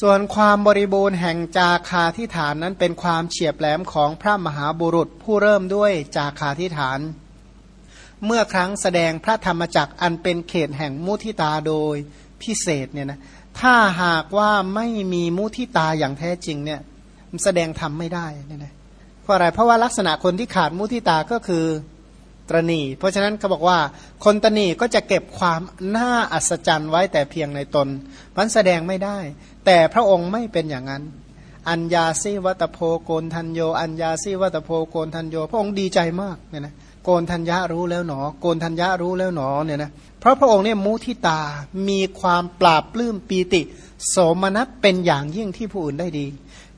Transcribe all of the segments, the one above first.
ส่วนความบริบูรณ์แห่งจาคาที่ฐานนั้นเป็นความเฉียบแหลมของพระมหาบุรุษผู้เริ่มด้วยจาคาที่ฐาน เมื่อครั้งแสดงพระธรรมจักอันเป็นเขตแห่งมุทิตาโดยพิเศษเนี่ยนะถ้าหากว่าไม่มีมุทิตาอย่างแท้จริงเนี่ยแสดงธรรมไม่ได้เนี่ยนะเพราะอะไรเพราะว่าลักษณะคนที่ขาดมุทิตาก็คือตรณีเพราะฉะนั้นเขาบอกว่าคนตนีก็จะเก็บความน่าอัศจรรย์ไว้แต่เพียงในตนมันแสดงไม่ได้ แต่พระองค์ไม่เป็นอย่างนั้น อัญญาซิวัตโพโกนทันโย อัญญาซิวัตโพโกนทันโย พระองค์ดีใจมากเนี่ยนะโกนทัญญารู้แล้วหนอ โกนทัญญารู้แล้วหนอเนี่ยนะเพราะพระองค์เนี่ยมุทิตามีความปราบปลื้มปีติ โสมนัสเป็นอย่างยิ่งที่ผู้อื่นได้ดี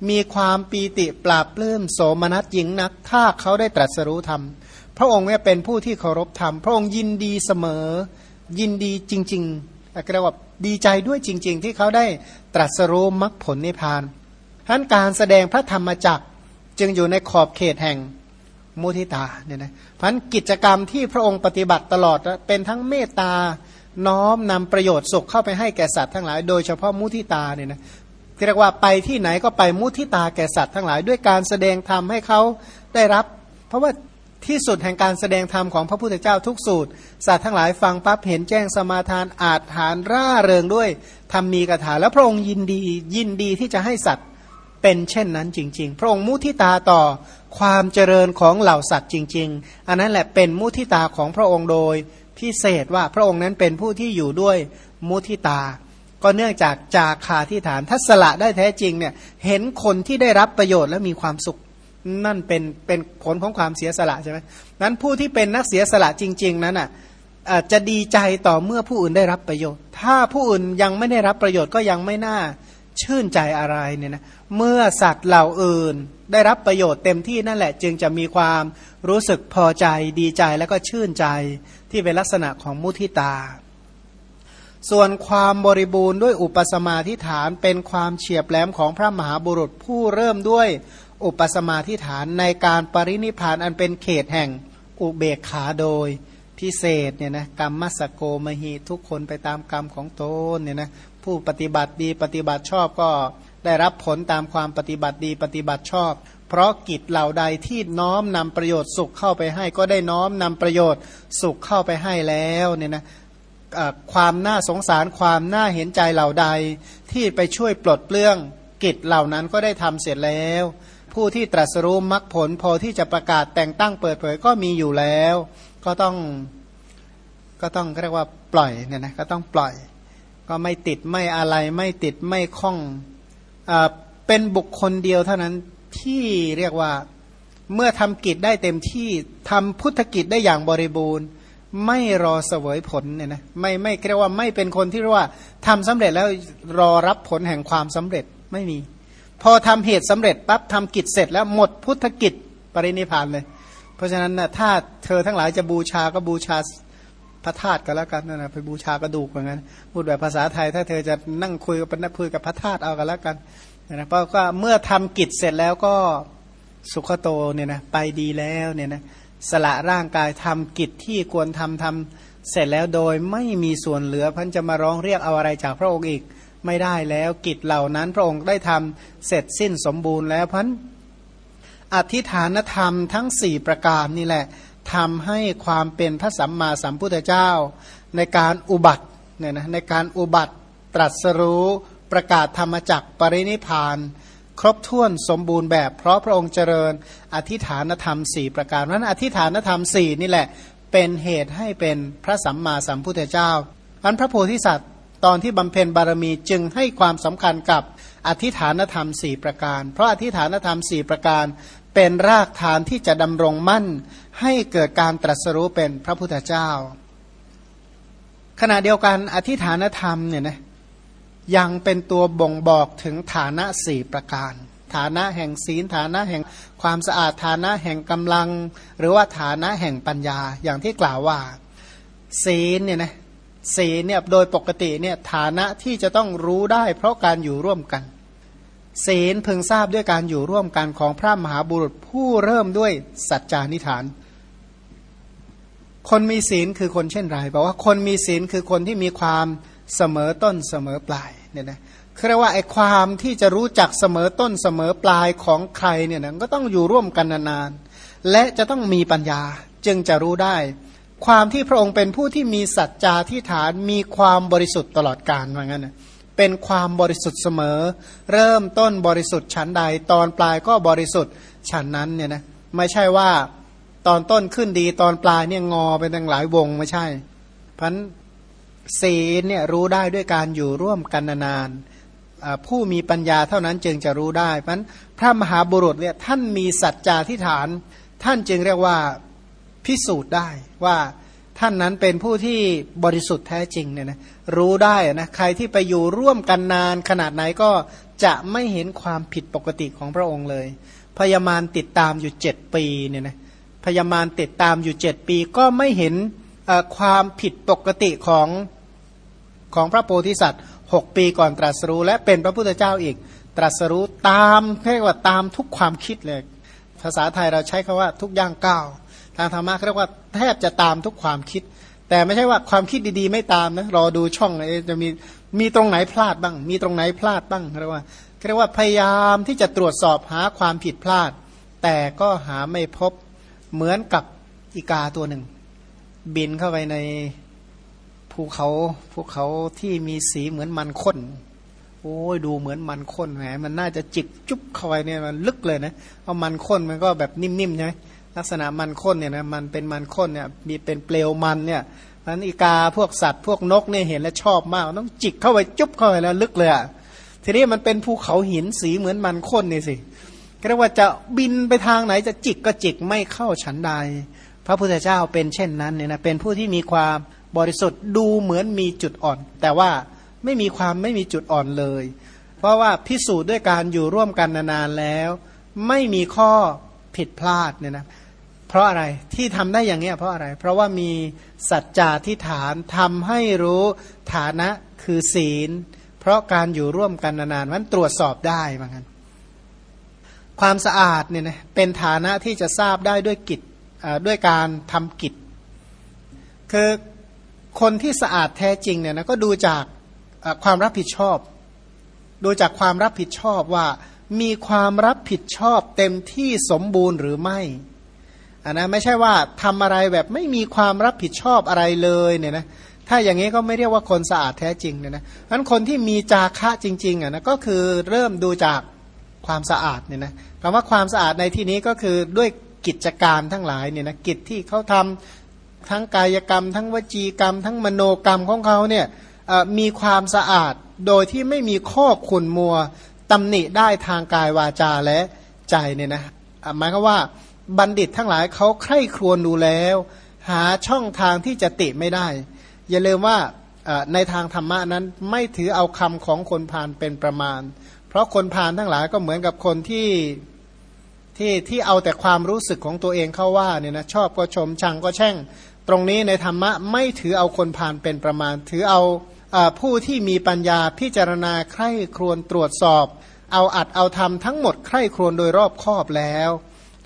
มีความปีติปราบปลื้มโสมนัสยิ่งนัก ถ้าเขาได้ตรัสรู้ธรรม พระองค์เนี่ยเป็นผู้ที่เคารพธรรม พระองค์ยินดีเสมอ ยินดีจริงๆเรียกว่า ดีใจด้วยจริง ๆ ที่เขาได้ตรัสรู้มรรคผลนิพพานทั้นการแสดงพระธรรมจักรจึงอยู่ในขอบเขตแห่งมุทิตาเนี่ยนะพันกิจกรรมที่พระองค์ปฏิบัติตลอดเป็นทั้งเมตตาน้อมนำประโยชน์สุขเข้าไปให้แก่สัตว์ทั้งหลาย โดยเฉพาะมุทิตาเนี่ยนะเรียกว่าไปที่ไหนก็ไปมุทิตาแก่สัตว์ทั้งหลาย ด้วยการแสดงธรรมให้เขาได้รับ เพราะว่า ที่สุดแห่งการแสดงธรรมของพระพุทธเจ้าทุกสูตรสัตว์ทั้งหลายฟังปั๊บเห็นแจ้งสมาทานอาจฐานร่าเริงด้วยทำมีกถาแล้วพระองค์ยินดียินดีที่จะให้สัตว์เป็นเช่นนั้นจริง ๆ พระองค์มุทิตาต่อความเจริญของเหล่าสัตว์จริง ๆ อันนั้นแหละเป็นมุทิตาของพระองค์โดยพิเศษว่าพระองค์นั้นเป็นผู้ที่อยู่ด้วยมุทิตา ก็เนื่องจากจาคาที่ฐานทัศละได้แท้จริงเนี่ยเห็นคนที่ได้รับประโยชน์และมีความสุข นั่นเป็นเป็นผลของความเสียสละใช่ไหมนั้นผู้ที่เป็นนักเสียสละจริง ๆ นั้นอะจะดีใจต่อเมื่อผู้อื่นได้รับประโยชน์ ถ้าผู้อื่นยังไม่ได้รับประโยชน์ก็ยังไม่น่าชื่นใจอะไรเนี่ยนะ เมื่อสัตว์เหล่าอื่นได้รับประโยชน์เต็มที่นั่นแหละ จึงจะมีความรู้สึกพอใจดีใจแล้วก็ชื่นใจที่เป็นลักษณะของมุทิตา ส่วนความบริบูรณ์ด้วยอุปสมาธิฐานเป็นความเฉียบแหลมของพระมหาบุรุษผู้เริ่มด้วย อุปสมาธิฐานในการปรินิพานอันเป็นเขตแห่งอุเบกขาโดยพิเศษเนี่ยนะกรรมมัสโกมหีทุกคนไปตามกรรมของตนเนี่ยนะผู้ปฏิบัติดีปฏิบัติชอบก็ได้รับผลตามความปฏิบัติดีปฏิบัติชอบ เพราะกิจเหล่าใดที่น้อมนำประโยชน์สุขเข้าไปให้ ก็ได้น้อมนำประโยชน์สุขเข้าไปให้แล้วเนี่ยนะความน่าสงสารความน่าเห็นใจเหล่าใดที่ไปช่วยปลดเปลื้องกิจเหล่านั้นก็ได้ทำเสร็จแล้ว ผู้ที่ตรัสรู้มรรคผล พอที่จะประกาศแต่งตั้งเปิดเผยก็มีอยู่แล้ว ก็ต้องก็ต้องเรียกว่าปล่อยเนี่ยนะก็ต้องปล่อย ก็ไม่ติดไม่อะไรไม่ติดไม่คล้องอเป็นบุคคลเดียวเท่านั้นที่เรียกว่าเมื่อทำกิจได้เต็มที่ทำพุทธกิจได้อย่างบริบูรณ์ ไม่รอเสวยผลเนี่ยนะไม่ไม่เรียกว่าไม่เป็นคนที่เรียกว่าทำสำเร็จแล้วรอรับผลแห่งความสำเร็จไม่มี พอทำเหตุสำเร็จปั๊บทำกิจเสร็จแล้วหมดพุทธกิจปรินิพานเลย เพราะฉะนั้นนะถ้าเธอทั้งหลายจะบูชาก็บูชาพระธาตุก็แล้วกันนะไปบูชากระดูกเหมือนกันพูดแบบภาษาไทย ถ้าเธอจะนั่งคุยกับนักคุยกับพระธาตุเอากันแล้วกันนะเพราะก็เมื่อทำกิจเสร็จแล้วก็สุขโตเนี่ยนะไปดีแล้วเนี่ยนะสละร่างกายทำกิจที่ควรทำทำเสร็จแล้วโดยไม่มีส่วนเหลือพันจะมาร้องเรียกเอาอะไรจากพระองค์อีก ไม่ได้แล้วกิจเหล่านั้นพระองค์ได้ทำเสร็จสิ้นสมบูรณ์แล้วพันอธิฐานธรรมทั้งสี่ประการนี่แหละทำให้ความเป็นพระสัมมาสัมพุทธเจ้า ในการอุบัติเนี่ยนะในการอุบัติตรัสรู้ประกาศธรรมจักปรินิพาน ครบถ้วนสมบูรณ์แบบเพราะพระองค์เจริญ อธิฐานธรรมสี่ประการนั้นอธิฐานธรรมสี่นี่แหละ เป็นเหตุให้เป็นพระสัมมาสัมพุทธเจ้าอันพระโพธิสัตว์ ตอนที่บำเพ็ญบารมีจึงให้ความสำคัญกับอธิฐานธรรมสี่ประการ เพราะอธิฐานธรรมสี่ประการ เป็นรากฐานที่จะดำรงมั่น ให้เกิดการตรัสรู้เป็นพระพุทธเจ้า ขณะเดียวกันอธิฐานธรรมเนี่ยนะยังเป็นตัวบ่งบอกถึงฐานะสี่ประการ ฐานะแห่งศีลฐานะแห่งความสะอาดฐานะแห่งกำลัง หรือว่าฐานะแห่งปัญญาอย่างที่กล่าวว่า ศีลเนี่ยนะ ศีลเนี่ยโดยปกติเนี่ยฐานะที่จะต้องรู้ได้ เพราะการอยู่ร่วมกัน ศีลพึงทราบด้วยการอยู่ร่วมกันของพระมหาบุรุษผู้เริ่มด้วยสัจจานิฐาน คนมีศีลคือคนเช่นไรบอกว่าคนมีศีลคือคนที่มีความเสมอต้นเสมอปลายเนี่ยนะเรียกว่าไอ้ความที่จะรู้จักเสมอต้นเสมอปลายของใครเนี่ยนะก็ต้องอยู่ร่วมกันนานๆและจะต้องมีปัญญาจึงจะรู้ได้ ความที่พระองค์เป็นผู้ที่มีสัจจาที่ฐานมีความบริสุทธิ์ตลอดกาลว่างั้นนะเป็นความบริสุทธิ์เสมอ เริ่มต้นบริสุทธิ์ชั้นใด ตอนปลายก็บริสุทธิ์ชั้นนั้นเนี่ยนะไม่ใช่ว่าตอนต้นขึ้นดีตอนปลายเนี่ยงอเป็นตั้งหลายวงไม่ใช่ พันศีลเนี่ยรู้ได้ด้วยการอยู่ร่วมกันนานๆผู้มีปัญญาเท่านั้นจึงจะรู้ได้เพราะพระมหาบุรุษเนี่ยท่านมีสัจจาที่ฐาน ท่านจึงเรียกว่า พิสูจน์ได้ว่าท่านนั้นเป็นผู้ที่บริสุทธิ์แท้จริงเนี่ยนะรู้ได้นะใครที่ไปอยู่ร่วมกันนานขนาดไหนก็จะไม่เห็นความผิดปกติของพระองค์เลย พยามารติดตามอยู่เจ็ดปีเนี่ยนะพยามารติดตามอยู่เจ็ดปีก็ไม่เห็นความผิดปกติของของพระโพธิสัตว์หกปีก่อนตรัสรู้ และเป็นพระพุทธเจ้าอีกตรัสรู้ตามเรียกว่าตามทุกความคิดเลย ภาษาไทยเราใช้คาว่าทุกย่างก้าว ทางธรรมะเรียกว่าแทบจะตามทุกความคิด แต่ไม่ใช่ว่าความคิดดีๆ ไม่ตามนะรอดูช่องจะมีมีตรงไหนพลาดบ้าง มีตรงไหนพลาดบ้างเรียกว่าเรียกว่าพยายามที่จะตรวจสอบหาความผิดพลาด แต่ก็หาไม่พบเหมือนกับอีกาตัวหนึ่ง บินเข้าไปในภูเขาภูเขาที่มีสีเหมือนมันข้นโอ้ยดูเหมือนมันข้นแหมมันน่าจะจิกจุ๊บเข้าไปเนี่ยมันลึกเลยนะเอามันข้นมันก็แบบนิ่มๆใช่ไหม ลักษณะมันข้นเนี่ยนะมันเป็นมันข้นเนี่ยมีเป็นเปลวมันเนี่ยนั้นอีกาพวกสัตว์พวกนกเนี่ยเห็นแล้วชอบมาก ต้องจิกเข้าไปจุ๊บเข้าไปแล้วลึกเลยอะทีนี้มันเป็นภูเขาหินสีเหมือนมันข้นนี่สิเรียกว่าจะบินไปทางไหนจะจิกก็จิกไม่เข้าฉันใด พระพุทธเจ้าเป็นเช่นนั้นเนี่ยนะเป็นผู้ที่มีความบริสุทธิ์ดูเหมือนมีจุดอ่อน แต่ว่าไม่มีความไม่มีจุดอ่อนเลย เพราะว่าพิสูจน์ด้วยการอยู่ร่วมกันนานๆแล้ว ไม่มีข้อผิดพลาดเนี่ยนะ เพราะอะไรที่ทำได้อย่างนี้เพราะอะไร เพราะว่ามีสัจจาทิฐานทำให้รู้ฐานะคือศีล เพราะการอยู่ร่วมกันนานๆมันตรวจสอบได้เหมือนกันความสะอาดเนี่ยนะเป็นฐานะที่จะทราบได้ด้วยกิจด้วยการทำกิจ คือคนที่สะอาดแท้จริงเนี่ยนะก็ดูจากความรับผิดชอบ ดูจากความรับผิดชอบว่ามีความรับผิดชอบเต็มที่สมบูรณ์หรือไม่ นนะไม่ใช่ว่าทำอะไรแบบไม่มีความรับผิดชอบอะไรเลยเนี่ยนะถ้าอย่างนี้ก็ไม่เรียกว่าคนสะอาดแท้จริงเนี่ยนะเพราะคนที่มีจาคะจริงๆอะนะก็คือเริ่มดูจากความสะอาดเนี่ยนะคำว่าความสะอาดในที่นี้ก็คือด้วยกิจการทั้งหลายเนี่ยนะกิจที่เขาทำทั้งกายกรรม ทั้งวจีกรรม ทั้งมโนกรรมของเขาเนี่ยมีความสะอาดโดยที่ไม่มีข้อขุนมัวตำหนิได้ทางกายวาจาและใจเนี่ยนะหมายความว่า บัณฑิตทั้งหลายเขาใคร่ครวญดูแล้ว หาช่องทางที่จะติไม่ได้ อย่าลืมว่าในทางธรรมะนั้นไม่ถือเอาคำของคนพาลเป็นประมาณ เพราะคนพาลทั้งหลายก็เหมือนกับคนที่ที่ที่เอาแต่ความรู้สึกของตัวเองเข้าว่าเนี่ยนะชอบก็ชมชังก็แช่ง ตรงนี้ในธรรมะไม่ถือเอาคนพาลเป็นประมาณ ถือเอาผู้ที่มีปัญญาพิจารณาใคร่ครวญตรวจสอบ เอาอัดเอาทำทั้งหมดใคร่ครวญโดยรอบคอบแล้ว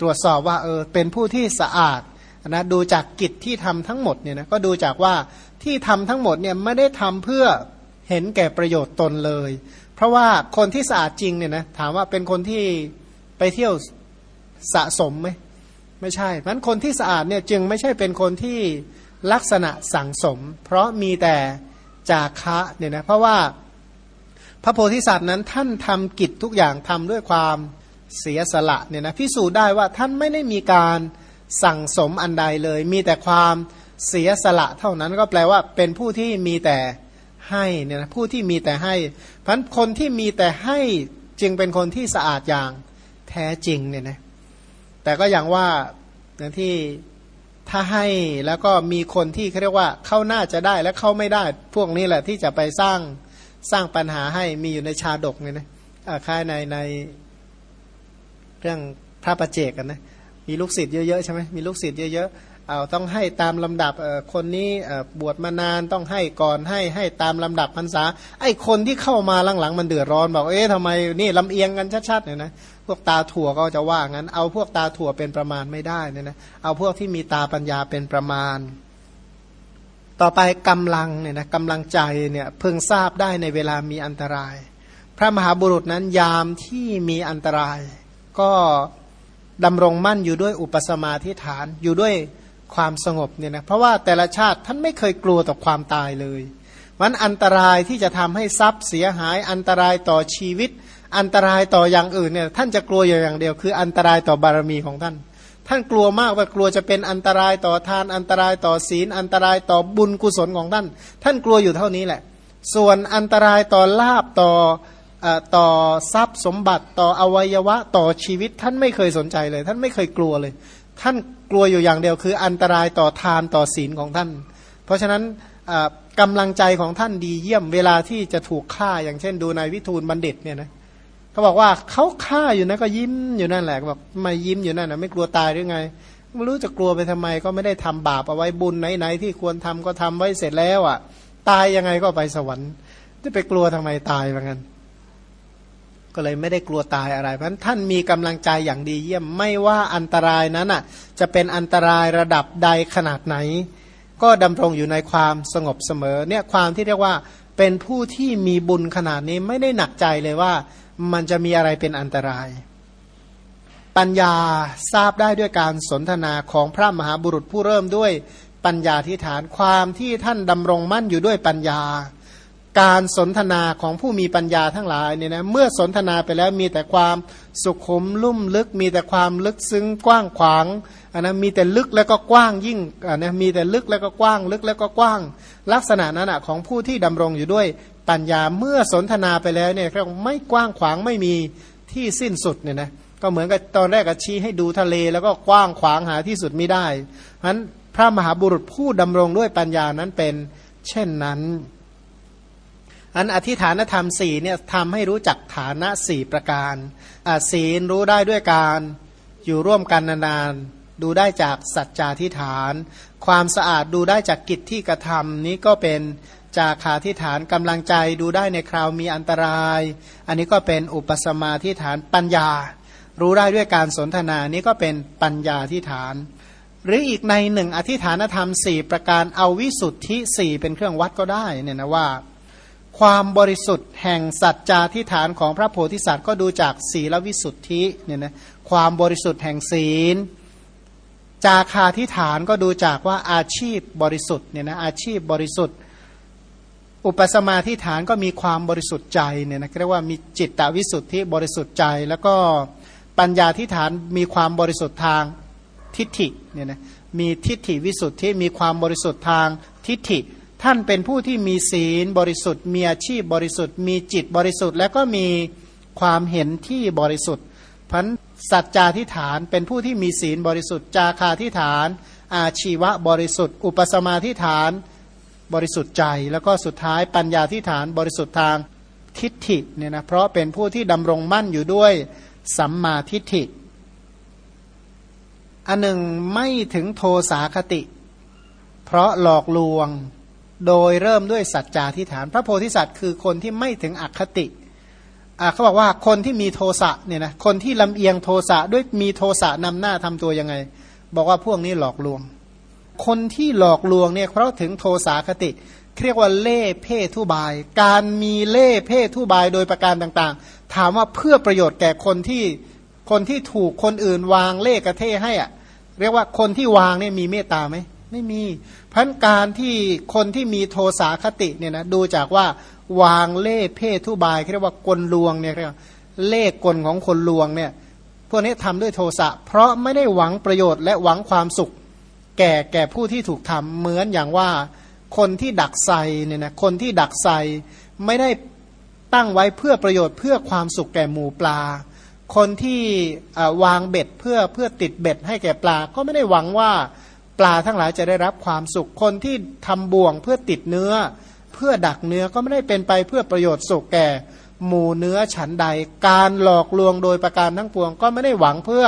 ตรวจสอบว่าเออเป็นผู้ที่สะอาดนะดูจากกิจที่ทำทั้งหมดเนี่ยนะก็ดูจากว่าที่ทำทั้งหมดเนี่ยไม่ได้ทำเพื่อเห็นแก่ประโยชน์ตนเลย เพราะว่าคนที่สะอาดจริงเนี่ยนะถามว่าเป็นคนที่ไปเที่ยวสะสมไหมไม่ใช่เพราะคนที่สะอาดเนี่ยจึงไม่ใช่เป็นคนที่ลักษณะสังสม เพราะมีแต่จาคะเนี่ยนะเพราะว่าพระโพธิสัตว์นั้นท่านทำกิจทุกอย่างทำด้วยความ เสียสละเนี่ยนะพิสูจน์ได้ว่าท่านไม่ได้มีการสั่งสมอันใดเลย มีแต่ความเสียสละเท่านั้นก็แปลว่าเป็นผู้ที่มีแต่ให้เนี่ยนะผู้ที่มีแต่ให้เพราะคนที่มีแต่ให้จึงเป็นคนที่สะอาดอย่างแท้จริงเนี่ยนะแต่ก็อย่างว่าอย่างที่ถ้าให้แล้วก็มีคนที่เขาเรียกว่าเข้าหน้าจะได้และเข้าไม่ได้ พวกนี้แหละที่จะไปสร้างสร้างปัญหาให้มีอยู่ในชาดกเนี่ยนะค่ายในใน เรื่องพระประเจกกันนะมีลูกศิษย์เยอะๆใช่ไหมมีลูกศิษย์เยอะๆเอาต้องให้ตามลำดับคนนี้บวชมานานต้องให้ก่อนให้ให้ตามลำดับพรรษา ไอ้คนที่เข้ามาหลังๆมันเดือดร้อนบอกเอ๊ะทำไมนี่ลำเอียงกันชัดๆเนี่ยนะพวกตาถั่วก็จะว่างั้น เอาพวกตาถั่วเป็นประมาณไม่ได้เนี่ยนะเอาพวกที่มีตาปัญญาเป็นประมาณ ต่อไปกำลังเนี่ยนะกำลังใจเนี่ยเพิ่งทราบได้ในเวลามีอันตราย พระมหาบุรุษนั้นยามที่มีอันตราย ก็ดำรงมั่นอยู่ด้วยอุปสมาธิฐานอยู่ด้วยความสงบเนี่ยนะเพราะว่าแต่ละชาติท่านไม่เคยกลัวต่อความตายเลยมันอันตรายที่จะทำให้ทรัพย์เสียหายอันตรายต่อชีวิต อันตรายต่ออย่างอื่นเนี่ยท่านจะกลัวอย่างเดียว คืออันตรายต่อบารมีของท่าน ท่านกลัวมากว่ากลัวจะเป็นอันตรายต่อทาน อันตรายต่อศีล อันตรายต่อบุญกุศลของท่าน ท่านกลัวอยู่เท่านี้แหละ ส่วนอันตรายต่อลาบต่อ ต่อทรัพย์สมบัติต่ออวัยวะต่อชีวิตท่านไม่เคยสนใจเลย ท่านไม่เคยกลัวเลย ท่านกลัวอยู่อย่างเดียวคือ อันตรายต่อทานต่อศีลของท่าน เพราะฉะนั้นกำลังใจของท่านดีเยี่ยมเวลาที่จะถูกฆ่าอย่างเช่น ดูนายวิทูลบัณฑิตเนี่ยนะเขาบอกว่าเขาฆ่าอยู่นะก็ยิ้มอยู่นั่นแหละบอกมายิ้มอยู่นั่นนะไม่กลัวตายหรือไงไม่รู้จะกลัวไปทำไมก็ไม่ได้ทำบาปเอาไว้บุญไหนๆที่ควรทำก็ทำไว้เสร็จแล้วอะ ตายยังไงก็ไปสวรรค์จะไปกลัวทำไมตายเหมือนกัน ก็เลยไม่ได้กลัวตายอะไร เพราะท่านมีกำลังใจอย่างดีเยี่ยมไม่ว่าอันตรายนั้นอะจะเป็นอันตรายระดับใดขนาดไหน ก็ดำรงอยู่ในความสงบเสมอเนี่ยความที่เรียกว่าเป็นผู้ที่มีบุญขนาดนี้ไม่ได้หนักใจเลยว่ามันจะมีอะไรเป็นอันตราย ปัญญาทราบได้ด้วยการสนทนาของพระมหาบุรุษผู้เริ่มด้วยปัญญาที่ฐานความที่ท่านดำรงมั่นอยู่ด้วยปัญญา การสนทนาของผู้มีปัญญาทั้งหลายเนี่ยนะเมื่อสนทนาไปแล้วมีแต่ความสุขุมลุ่มลึก มีแต่ความลึกซึ้งกว้างขวางอันนั้นมีแต่ลึกแล้วก็กว้างยิ่งอันนี้มีแต่ลึกแล้วก็กว้าง ลึกแล้วก็กว้าง ลักษณะนั้นของผู้ที่ดำรงอยู่ด้วยปัญญาเมื่อสนทนาไปแล้วเนี่ยเขาไม่กว้างขวางไม่มีที่สิ้นสุดเนี่ยนะก็เหมือนกับตอนแรกก็ชี้ให้ดูทะเลแล้วก็กว้างขวางหาที่สุดไม่ได้เพราะนั้นพระมหาบุรุษผู้ดำรงด้วยปัญญานั้นเป็น เช่นนั้น อันอธิฐานธรรมสี่เนี่ยทำให้รู้จักฐานะสี่ประการศีลรู้ได้ด้วยการอยู่ร่วมกันนานๆดูได้จากสัจจาธิฐาน ความสะอาดดูได้จากกิจที่กระทำนี้ก็เป็นจาคาธิฐานกำลังใจดูได้ในคราวมีอันตราย อันนี้ก็เป็นอุปสมาธิฐานปัญญา รู้ได้ด้วยการสนทนานี้ก็เป็นปัญญาธิฐาน หรืออีกในหนึ่งอธิฐานธรรมสี่ประการเอาวิสุทธิสี่เป็นเครื่องวัดก็ได้เนี่ยนะว่า ความบริสุทธิ์แห่งสัจจาธิฐานของพระโพธิสัตว์ก็ดูจากศีลวิสุทธิเนี่ยนะความบริสุทธิ์แห่งศีล จาคาทิฐานก็ดูจากว่าอาชีพบริสุทธิ์เนี่ยนะอาชีพบริสุทธิ์ อุปสมาทิฐานก็มีความบริสุทธิ์ใจเนี่ยนะเรียกว่ามีจิตตวิสุทธิบริสุทธิ์ใจ แล้วก็ปัญญาทิฐานมีความบริสุทธิ์ทางทิฏฐิเนี่ยนะมีทิฏฐิวิสุทธิมีความบริสุทธิ์ทางทิฏฐิ ท่านเป็นผู้ที่มีศีลบริสุทธิ์ มีอาชีพบริสุทธิ์ มีจิตบริสุทธิ์ แล้วก็มีความเห็นที่บริสุทธิ์พันสัจจาทิฐานเป็นผู้ที่มีศีลบริสุทธิ์ จาคาทิฐาน อาชีวะบริสุทธิ์ อุปสมาทิฐานบริสุทธิ์ใจ แล้วก็สุดท้ายปัญญาทิฐานบริสุทธิ์ทางทิฏฐิเนี่ยนะเพราะเป็นผู้ที่ดำรงมั่นอยู่ด้วยสัมมาทิฏฐิ อันหนึ่งไม่ถึงโทสาคติ เพราะหลอกลวง โดยเริ่มด้วยสัจจาทิฐาน พระโพธิสัตว์คือคนที่ไม่ถึงอคติเขาบอกว่าคนที่มีโทสะเนี่ยนะคนที่ลำเอียงโทสะด้วยมีโทสะนำหน้าทำตัวยังไง บอกว่าพวกนี้หลอกลวง คนที่หลอกลวงเนี่ยเพราะถึงโทสาคติเรียกว่าเล่เพ่ทุบาย การมีเล่เพ่ทุบายโดยประการต่างๆ ถามว่าเพื่อประโยชน์แก่คนที่คนที่ถูกคนอื่นวางเล่กระเทให้อะเรียกว่าคนที่วางเนี่ยมีเมตตาไหม ไม่มีพันการที่คนที่มีโทสาคติเนี่ยนะดูจากว่าวางเล่เพศทุบายเรียกว่ากลลวงเนี่ยเรียกเล่กลของคนลวงเนี่ยพวกนี้ทำด้วยโทสะเพราะไม่ได้หวังประโยชน์และหวังความสุข แก่แก่ผู้ที่ถูกทำเหมือนอย่างว่าคนที่ดักใส่เนี่ยนะคนที่ดักใส่ไม่ได้ตั้งไว้เพื่อประโยชน์เพื่อความสุขแก่หมูปลา คนที่วางเบ็ดเพื่อเพื่อติดเบ็ดให้แก่ปลา ก็ไม่ได้หวังว่า ปลาทั้งหลายจะได้รับความสุข คนที่ทำบ่วงเพื่อติดเนื้อ เพื่อดักเนื้อก็ไม่ได้เป็นไปเพื่อประโยชน์สุขแก่ หมูเนื้อฉันใด การหลอกลวงโดยประการทั้งปวง ก็ไม่ได้หวังเพื่อ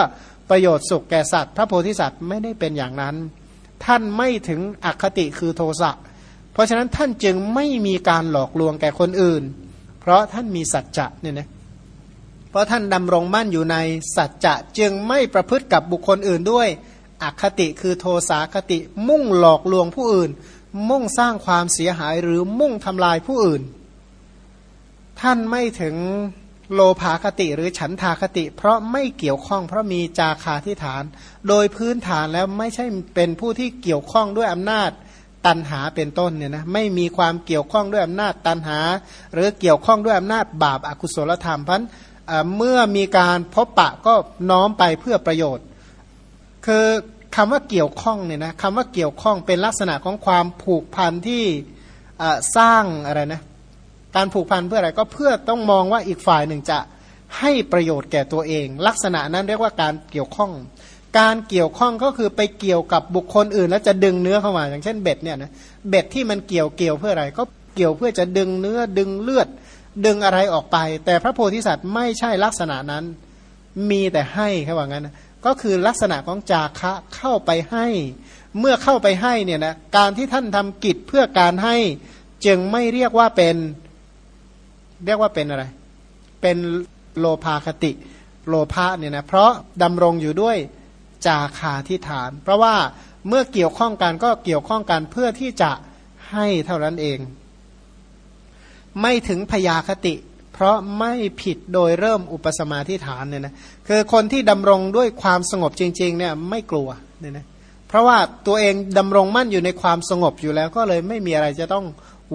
ประโยชน์สุขแก่สัตว์ พระโพธิสัตว์ไม่ได้เป็นอย่างนั้น ท่านไม่ถึงอคติคือโทสะเพราะฉะนั้นท่านจึงไม่มีการหลอกลวงแก่คนอื่น เพราะท่านมีสัจจะเนี่ยนะเพราะท่านดำรงมั่นอยู่ในสัจจะจึงไม่ประพฤติกับบุคคลอื่นด้วย อคติคือโทสาคติ มุ่งหลอกลวงผู้อื่น มุ่งสร้างความเสียหายหรือมุ่งทำลายผู้อื่น ท่านไม่ถึงโลภาคติหรือฉันทาคติ เพราะไม่เกี่ยวข้อง เพราะมีจาคาที่ฐาน โดยพื้นฐานแล้วไม่ใช่เป็นผู้ที่เกี่ยวข้องด้วยอำนาจตันหาเป็นต้นเนี่ยนะไม่มีความเกี่ยวข้องด้วยอำนาจตันหา หรือเกี่ยวข้องด้วยอำนาจบาปอากุศลธรรมเพราะเมื่อมีการพบปะก็น้อมไปเพื่อประโยชน์ คือ คำว่าเกี่ยวข้องเนี่ยนะคำว่าเกี่ยวข้องเป็นลักษณะของความผูกพันที่สร้างอะไรนะการผูกพันเพื่ออะไรก็เพื่อต้องมองว่าอีกฝ่ายหนึ่งจะให้ประโยชน์แก่ตัวเอง ลักษณะนั้นเรียกว่าการเกี่ยวข้อง การเกี่ยวข้องก็คือไปเกี่ยวกับบุคคลอื่น แล้วจะดึงเนื้อเข้ามา อย่างเช่นเบ็ดเนี่ยนะเบ็ดที่มันเกี่ยวเกี่ยวเพื่ออะไร ก็เกี่ยวเพื่อจะดึงเนื้อดึงเลือด ดึงอะไรออกไป แต่พระโพธิสัตว์ไม่ใช่ลักษณะนั้น มีแต่ให้เขาว่างั้น ก็คือลักษณะของจาคะเข้าไปให้ เมื่อเข้าไปให้เนี่ยนะการที่ท่านทำกิจเพื่อการให้จึงไม่เรียกว่าเป็น เรียกว่าเป็นอะไร เป็นโลภาคติ โลภะเนี่ยนะเพราะดำรงอยู่ด้วยจาคาที่ฐาน เพราะว่าเมื่อเกี่ยวข้องกันก็เกี่ยวข้องกันเพื่อที่จะให้เท่านั้นเอง ไม่ถึงพยาคติ เพราะไม่ผิดโดยเริ่มอุปสมาธิฐานเนี่ยนะคือคนที่ดำรงด้วยความสงบจริงๆเนี่ยไม่กลัวเนี่ยนะเพราะว่าตัวเองดำรงมั่นอยู่ในความสงบอยู่แล้ว ก็เลยไม่มีอะไรจะต้อง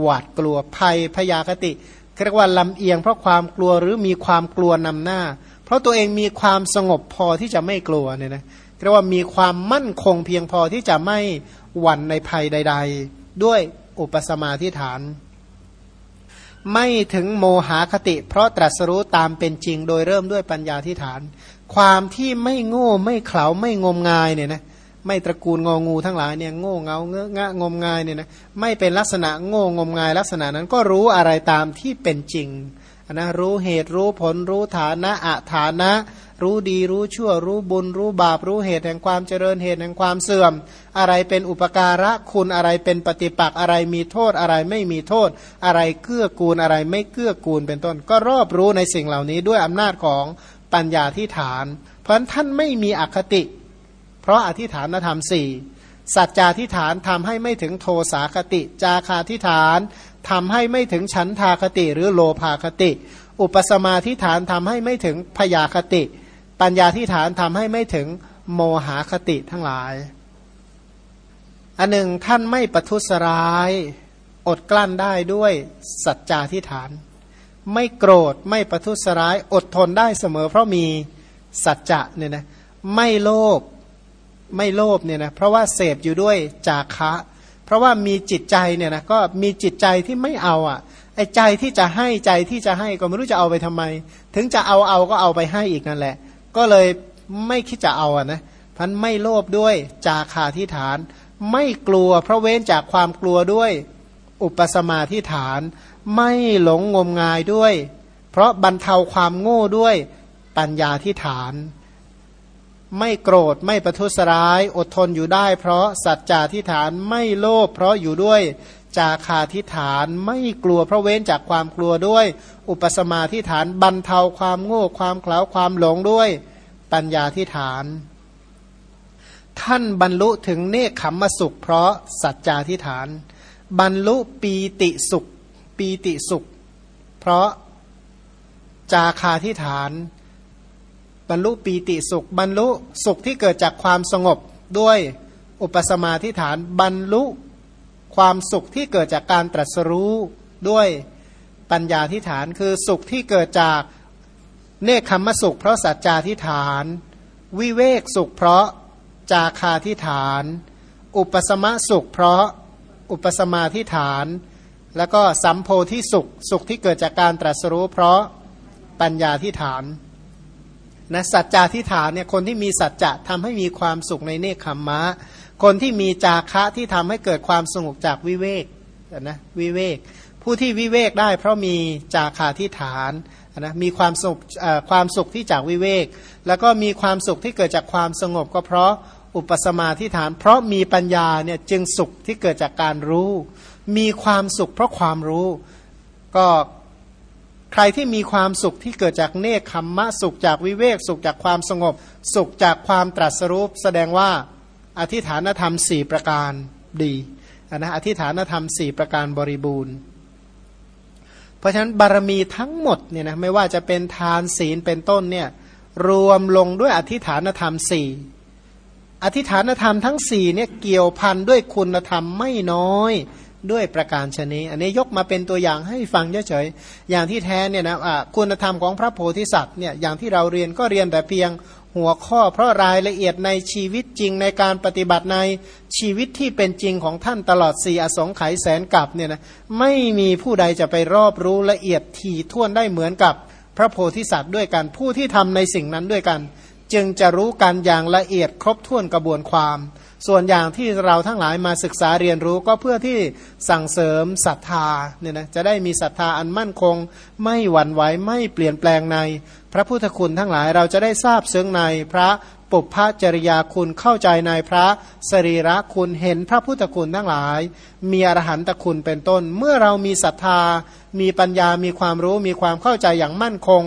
หวาดกลัวภัยพยาคติเรียกว่าลำเอียงเพราะความกลัวหรือมีความกลัวนำหน้า เพราะตัวเองมีความสงบพอที่จะไม่กลัวเนี่ยนะเรียกว่ามีความมั่นคงเพียงพอที่จะไม่หวั่นในภัยใด ๆ ด้วยอุปสมาธิฐาน ไม่ถึงโมหคติ เพราะตรัสรู้ตามเป็นจริง โดยเริ่มด้วยปัญญาที่ฐาน ความที่ไม่โง่ไม่เขลาไม่งมงายเนี่ยนะไม่ตระกูลงองูทั้งหลายเนี่ยโง่เงาเงอะงะงมงายเนี่ยนะไม่เป็นลักษณะโง่งมงาย ลักษณะนั้นก็รู้อะไรตามที่เป็นจริงนะรู้เหตุรู้ผลรู้ฐานะอะฐานะ รู้ดีรู้ชั่วรู้บุญรู้บาปรู้เหตุแห่งความเจริญเหตุแห่งความเสื่อม อะไรเป็นอุปการะคุณอะไรเป็นปฏิปักษ์อะไรมีโทษอะไรไม่มีโทษ อะไรเกื้อกูลอะไรไม่เกื้อกูลเป็นต้น ก็รอบรู้ในสิ่งเหล่านี้ด้วยอำนาจของปัญญาที่ฐาน เพราะท่านไม่มีอคติ เพราะอธิฐานธรรมสี่สัจจาธิฐานทำให้ไม่ถึงโทสาคติ จาคาธิฐานทำให้ไม่ถึงฉันทาคติหรือโลภาคติ อุปสมาธิฐานทำให้ไม่ถึงพยาคติ ปัญญาธิฐานทำให้ไม่ถึงโมหาคติทั้งหลาย อันหนึ่งท่านไม่ประทุษร้าย อดกลั้นได้ด้วยสัจจาธิฐาน ไม่โกรธไม่ประทุษร้าย อดทนได้เสมอ เพราะมีสัจจะเนี่ยนะไม่โลภไม่โลภเนี่ยนะเพราะว่าเสพอยู่ด้วยจาคะ เพราะว่ามีจิตใจเนี่ยนะก็มีจิตใจที่ไม่เอาอะไอ้ใจที่จะให้ใจที่จะให้ก็ไม่รู้จะเอาไปทำไม ถึงจะเอาเอาก็เอาไปให้อีกนั่นแหละ ก็เลยไม่คิดจะเอาอะนะพันไม่โลภด้วยจาคาที่ฐาน ไม่กลัวเพราะเว้นจากความกลัวด้วย อุปสมาที่ฐาน ไม่หลงงมงายด้วย เพราะบรรเทาความโง่ด้วยปัญญาที่ฐาน ไม่โกรธไม่ประทุษร้าย อดทนอยู่ได้ เพราะสัจจาทิฐานไม่โลภเพราะอยู่ด้วย จาคาทิฐานไม่กลัวเพราะเว้นจากความกลัวด้วย อุปสมาทิฐานบรรเทาความโง่ความเขลาความหลงด้วยปัญญาทิฐาน ท่านบรรลุถึงเนคขมมสุข เพราะสัจจาทิฐาน บรรลุปีติสุข ปีติสุข เพราะจาคาทิฐาน บรรลุปีติสุข บรรลุสุขที่เกิดจากความสงบด้วยอุปสมาธิฐานบรรลุ ความสุขที่เกิดจากการตรัสรู้ด้วยปัญญาทิฐาน คือสุขที่เกิดจากเนคขมสุข เพราะสัจจาทิฐาน วิเวกสุข เพราะจาคาทิฐาน อุปสมะสุข เพราะอุปสมาทิฐาน แล้วก็สัมโพธิสุขสุขที่เกิดจากการตรัสรู้ เพราะปัญญาทิฐานนะสัจจาทิฐานเนี่ยคนที่มีสัจจะทำให้มีความสุขในเนคขมมะ คนที่มีจาคะที่ทำให้เกิดความสงบจากวิเวกนะวิเวก ผู้ที่วิเวกได้ เพราะมีจาคาทิฐานนะมีความสุขความสุขที่จากวิเวก แล้วก็มีความสุขที่เกิดจากความสงบ ก็เพราะอุปสมาทิฐาน เพราะมีปัญญาเนี่ยจึงสุขที่เกิดจากการรู้ มีความสุขเพราะความรู้ ก็ใครที่มีความสุขที่เกิดจากเนคขมมะสุขจากวิเวก สุขจากความสงบ สุขจากความตรัสรู้แสดงว่า อธิฐานธรรมสี่ประการดีนะอธิฐานธรรมสี่ประการบริบูรณ์ เพราะฉะนั้นบารมีทั้งหมดเนี่ยนะไม่ว่าจะเป็นทานศีลเป็นต้นเนี่ยรวมลงด้วยอธิฐานธรรมสี่อธิฐานธรรมทั้งสี่เนี่ยเกี่ยวพันด้วยคุณธรรมไม่น้อย ด้วยประการชนีอันนี้ยกมาเป็นตัวอย่างให้ฟังเฉยๆอย่างที่แท้เนี่ยนะคุณธรรมของพระโพธิสัตว์เนี่ยอย่างที่เราเรียนก็เรียนแต่เพียงหัวข้อ เพราะรายละเอียดในชีวิตจริงในการปฏิบัติในชีวิตที่เป็นจริงของท่านตลอดสี่อสงไขยแสนกับเนี่ยนะไม่มีผู้ใดจะไปรอบรู้ละเอียดถี่ถ้วนได้เหมือนกับพระโพธิสัตว์ด้วยกันผู้ที่ทำในสิ่งนั้นด้วยกัน จึงจะรู้กันอย่างละเอียดครบถ้วนกระบวนความ ส่วนอย่างที่เราทั้งหลายมาศึกษาเรียนรู้ก็เพื่อที่สั่งเสริมศรัทธาเนี่ยนะจะได้มีศรัทธาอันมั่นคง ไม่หวั่นไหวไม่เปลี่ยนแปลงใน พระพุทธคุณทั้งหลายเราจะได้ทราบซึ้งในพระปุพพจริยาคุณเข้าใจในพระสรีระคุณเห็นพระพุทธคุณทั้งหลาย มีอรหันตคุณเป็นต้น เมื่อเรามีศรัทธา มีปัญญามีความรู้มีความเข้าใจอย่างมั่นคง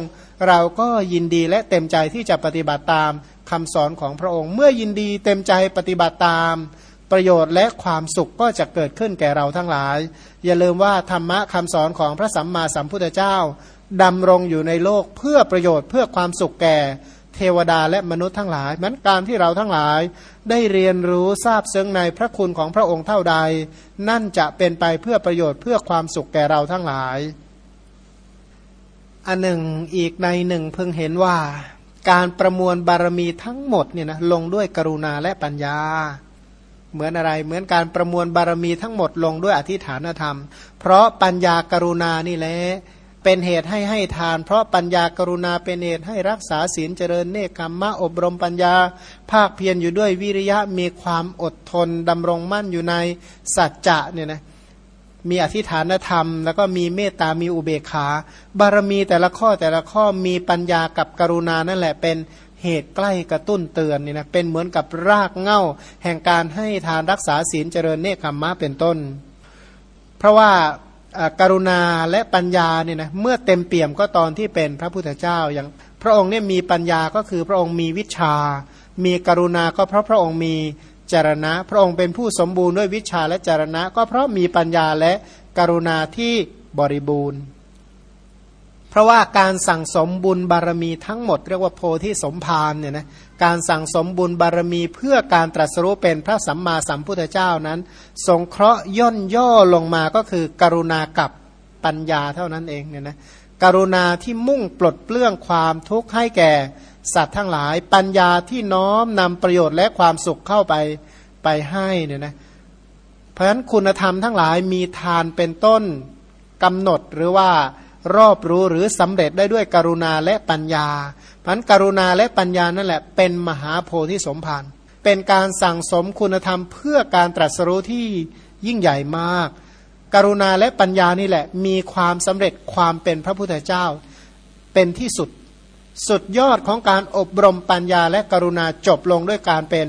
เราก็ยินดีและเต็มใจที่จะปฏิบัติตาม คำสอนของพระองค์ เมื่อยินดีเต็มใจปฏิบัติตาม ประโยชน์และความสุขก็จะเกิดขึ้นแก่เราทั้งหลาย อย่าลืมว่าธรรมะคำสอนของพระสัมมาสัมพุทธเจ้าดำรงอยู่ในโลกเพื่อประโยชน์เพื่อความสุขแก่เทวดาและมนุษย์ทั้งหลายมันการที่เราทั้งหลาย ได้เรียนรู้ทราบซึ้งในพระคุณของพระองค์เท่าใด นั่นจะเป็นไปเพื่อประโยชน์เพื่อความสุขแก่เราทั้งหลาย อันหนึ่งอีกในหนึ่งเพิ่งเห็นว่า การประมวลบารมีทั้งหมดเนี่ยนะลงด้วยกรุณาและปัญญา เหมือนอะไรเหมือนการประมวลบารมีทั้งหมดลงด้วยอธิฐานธรรม เพราะปัญญากรุณานี่แหละเป็นเหตุให้ให้ทาน เพราะปัญญากรุณาเป็นเหตุให้รักษาศีลเจริญเนคขมมะอบรมปัญญา ภาคเพียรอยู่ด้วยวิริยะมีความอดทนดำรงมั่นอยู่ในสัจจะเนี่ยนะ มีอธิฐานธรรม แล้วก็มีเมตตามีอุเบกขา บารมีแต่ละข้อแต่ละข้อมีปัญญากับกรุณานั่นแหละเป็นเหตุใกล้กระตุ้นเตือนนี่นะเป็นเหมือนกับรากเง่า แห่งการให้ทานรักษาศีลเจริญเนคขมมะเป็นต้น เพราะว่าการุณาและปัญญาเนี่ยนะเมื่อเต็มเปี่ยมก็ตอนที่เป็นพระพุทธเจ้าอย่างพระองค์เนี่ยมีปัญญาก็คือพระองค์มีวิชา มีกรุณาก็เพราะพระองค์มี จารณะ พระองค์เป็นผู้สมบูรณ์ด้วยวิชาและจารณะ ก็เพราะมีปัญญาและกรุณาที่บริบูรณ์ เพราะว่าการสั่งสมบุญบารมีทั้งหมดเรียกว่าโพธิสมภารเนี่ยนะการสั่งสมบุญบารมีเพื่อการตรัสรู้เป็นพระสัมมาสัมพุทธเจ้านั้น สงเคราะห์ย่นย่อลงมาก็คือกรุณากับปัญญาเท่านั้นเองเนี่ยนะกรุณาที่มุ่งปลดเปลื้องความทุกข์ให้แก่ สัตว์ทั้งหลายปัญญาที่น้อมนำประโยชน์และความสุขเข้าไปไปให้เนี่ยนะเพราะฉะนั้นคุณธรรมทั้งหลายมีทานเป็นต้นกำหนดหรือว่ารอบรู้หรือสำเร็จได้ด้วยกรุณาและปัญญาเพราะนั้นกรุณาและปัญญานั่นแหละเป็นมหาโพธิสมภารเป็นการสั่งสมคุณธรรมเพื่อการตรัสรู้ที่ยิ่งใหญ่มาก กรุณาและปัญญานี่แหละมีความสำเร็จความเป็นพระพุทธเจ้า เป็นที่สุด สุดยอดของการอบรมปัญญาและกรุณาจบลงด้วยการเป็น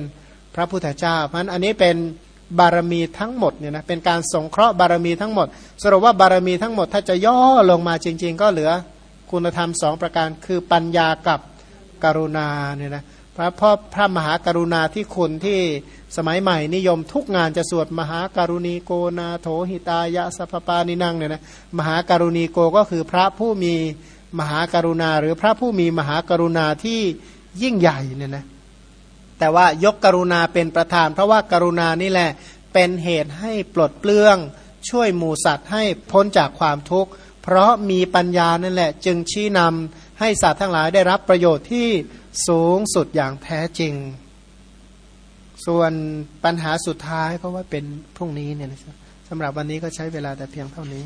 พระพุทธเจ้า เพราะนั้นอันนี้เป็นบารมีทั้งหมดเนี่ยนะเป็นการสงเคราะห์บารมีทั้งหมด สรุปว่าบารมีทั้งหมดถ้าจะย่อลงมาจริง ๆ ก็เหลือคุณธรรมสองประการคือปัญญากับกรุณาเนี่ยนะพระพ่อพระมหากรุณาที่คุณที่สมัยใหม่นิยมทุกงานจะสวดมหาการุณีโกนาโถหิตายะสัพปานินังเนี่ยนะมหาการุณีโกก็คือพระผู้มี มหากรุณาหรือพระผู้มีมหากรุณาที่ยิ่งใหญ่เนี่ยนะแต่ว่ายกกรุณาเป็นประธาน เพราะว่ากรุณานี่แหละเป็นเหตุให้ปลดเปลื้อง ช่วยหมูสัตว์ให้พ้นจากความทุกข์ เพราะมีปัญญานั่นแหละ จึงชี้นำให้สัตว์ทั้งหลายได้รับประโยชน์ที่สูงสุดอย่างแท้จริง ส่วนปัญหาสุดท้ายก็ว่าเป็นพรุ่งนี้เนี่ยนะสำหรับวันนี้ก็ใช้เวลาแต่เพียงเท่านี้